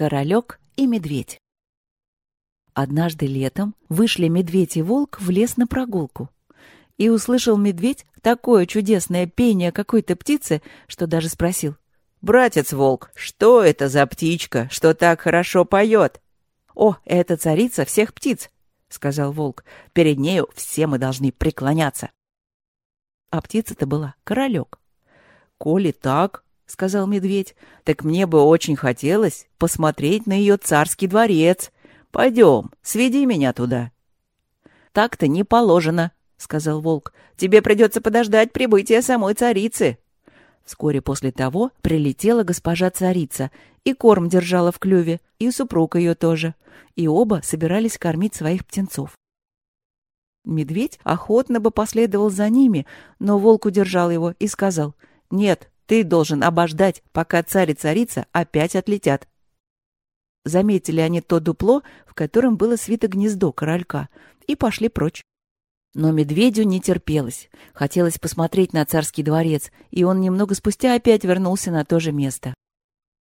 Королек и медведь. Однажды летом вышли медведь и волк в лес на прогулку. И услышал медведь такое чудесное пение какой-то птицы, что даже спросил. «Братец волк, что это за птичка, что так хорошо поет?» «О, это царица всех птиц», — сказал волк. «Перед нею все мы должны преклоняться». А птица-то была королек. «Коли так, — сказал медведь, — так мне бы очень хотелось посмотреть на ее царский дворец. Пойдем, сведи меня туда. — Так-то не положено, — сказал волк. — Тебе придется подождать прибытия самой царицы. Вскоре после того прилетела госпожа царица и корм держала в клюве, и супруг ее тоже, и оба собирались кормить своих птенцов. Медведь охотно бы последовал за ними, но волк удержал его и сказал, «Нет, ты должен обождать, пока царь и царица опять отлетят. Заметили они то дупло, в котором было свито гнездо королька, и пошли прочь. Но медведю не терпелось. Хотелось посмотреть на царский дворец, и он немного спустя опять вернулся на то же место.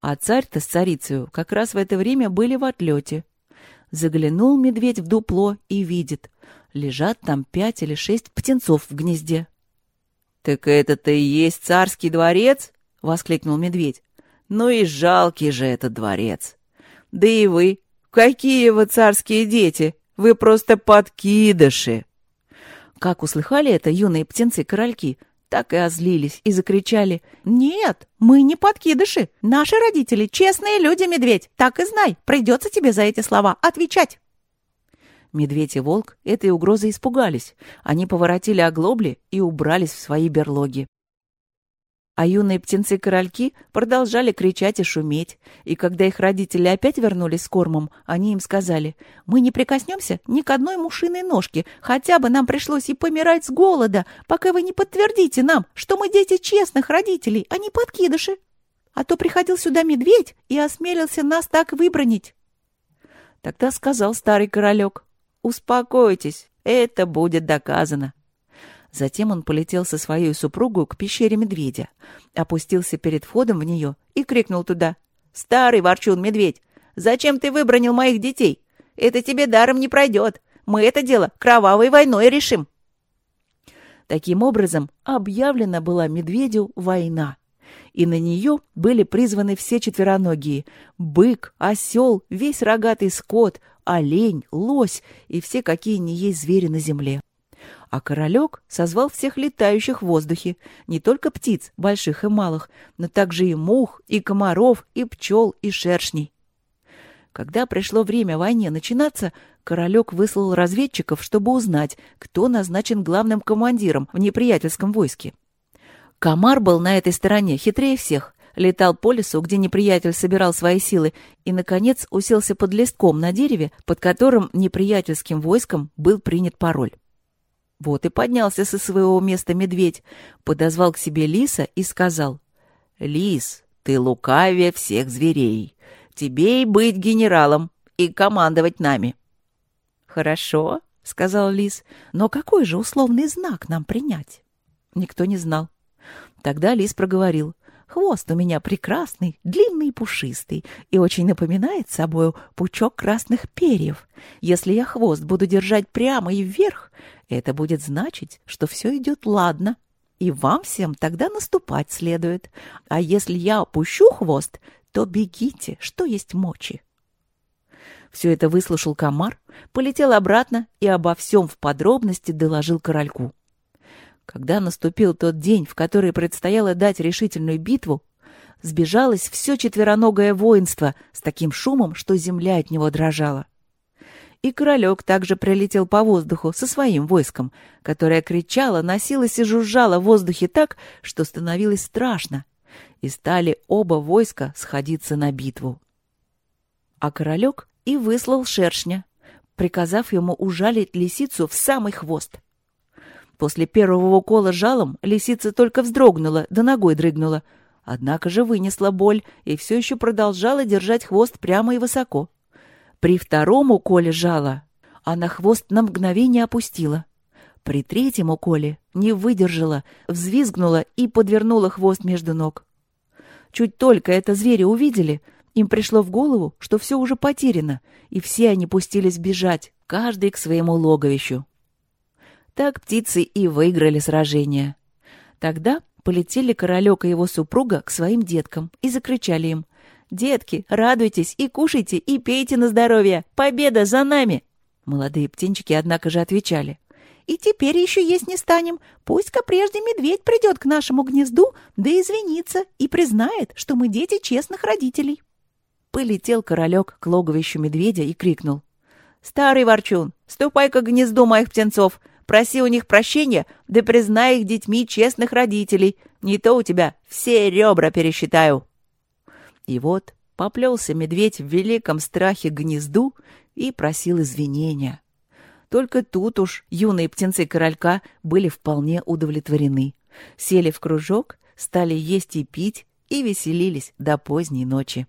А царь-то с царицей как раз в это время были в отлете. Заглянул медведь в дупло и видит. Лежат там пять или шесть птенцов в гнезде. «Так это-то и есть царский дворец?» — воскликнул медведь. «Ну и жалкий же этот дворец! Да и вы! Какие вы царские дети! Вы просто подкидыши!» Как услыхали это юные птенцы-корольки, так и озлились и закричали. «Нет, мы не подкидыши! Наши родители — честные люди, медведь! Так и знай, придется тебе за эти слова отвечать!» Медведь и волк этой угрозы испугались. Они поворотили оглобли и убрались в свои берлоги. А юные птенцы-корольки продолжали кричать и шуметь. И когда их родители опять вернулись с кормом, они им сказали, «Мы не прикоснемся ни к одной мушиной ножке, хотя бы нам пришлось и помирать с голода, пока вы не подтвердите нам, что мы дети честных родителей, а не подкидыши. А то приходил сюда медведь и осмелился нас так выбронить». Тогда сказал старый королек, Успокойтесь, это будет доказано. Затем он полетел со своей супругой к пещере медведя, опустился перед входом в нее и крикнул туда. «Старый ворчун-медведь, зачем ты выбронил моих детей? Это тебе даром не пройдет. Мы это дело кровавой войной решим». Таким образом, объявлена была медведю война и на нее были призваны все четвероногие — бык, осел, весь рогатый скот, олень, лось и все какие ни есть звери на земле. А королек созвал всех летающих в воздухе, не только птиц, больших и малых, но также и мух, и комаров, и пчел, и шершней. Когда пришло время войне начинаться, королек выслал разведчиков, чтобы узнать, кто назначен главным командиром в неприятельском войске. Комар был на этой стороне хитрее всех. Летал по лесу, где неприятель собирал свои силы, и, наконец, уселся под листком на дереве, под которым неприятельским войском был принят пароль. Вот и поднялся со своего места медведь, подозвал к себе лиса и сказал, «Лис, ты лукавее всех зверей. Тебе и быть генералом, и командовать нами». «Хорошо», — сказал лис, — «но какой же условный знак нам принять?» Никто не знал. Тогда лис проговорил. Хвост у меня прекрасный, длинный и пушистый, и очень напоминает собою пучок красных перьев. Если я хвост буду держать прямо и вверх, это будет значить, что все идет ладно, и вам всем тогда наступать следует. А если я опущу хвост, то бегите, что есть мочи. Все это выслушал комар, полетел обратно и обо всем в подробности доложил корольку. Когда наступил тот день, в который предстояло дать решительную битву, сбежалось все четвероногое воинство с таким шумом, что земля от него дрожала. И королек также прилетел по воздуху со своим войском, которое кричало, носилось и жужжало в воздухе так, что становилось страшно, и стали оба войска сходиться на битву. А королек и выслал шершня, приказав ему ужалить лисицу в самый хвост — После первого укола жалом лисица только вздрогнула, да ногой дрыгнула. Однако же вынесла боль и все еще продолжала держать хвост прямо и высоко. При втором уколе жала она хвост на мгновение опустила. При третьем уколе не выдержала, взвизгнула и подвернула хвост между ног. Чуть только это звери увидели, Им пришло в голову, что все уже потеряно, и все они пустились бежать, каждый к своему логовищу. Так птицы и выиграли сражение. Тогда полетели королек и его супруга к своим деткам и закричали им «Детки, радуйтесь и кушайте, и пейте на здоровье! Победа за нами!» Молодые птенчики, однако же, отвечали «И теперь еще есть не станем. Пусть-ка прежде медведь придет к нашему гнезду, да извинится, и признает, что мы дети честных родителей». Полетел королек к логовищу медведя и крикнул «Старый ворчун, ступай-ка к гнезду моих птенцов, проси у них прощения, да признай их детьми честных родителей, не то у тебя все ребра пересчитаю». И вот поплелся медведь в великом страхе гнезду и просил извинения. Только тут уж юные птенцы королька были вполне удовлетворены. Сели в кружок, стали есть и пить и веселились до поздней ночи.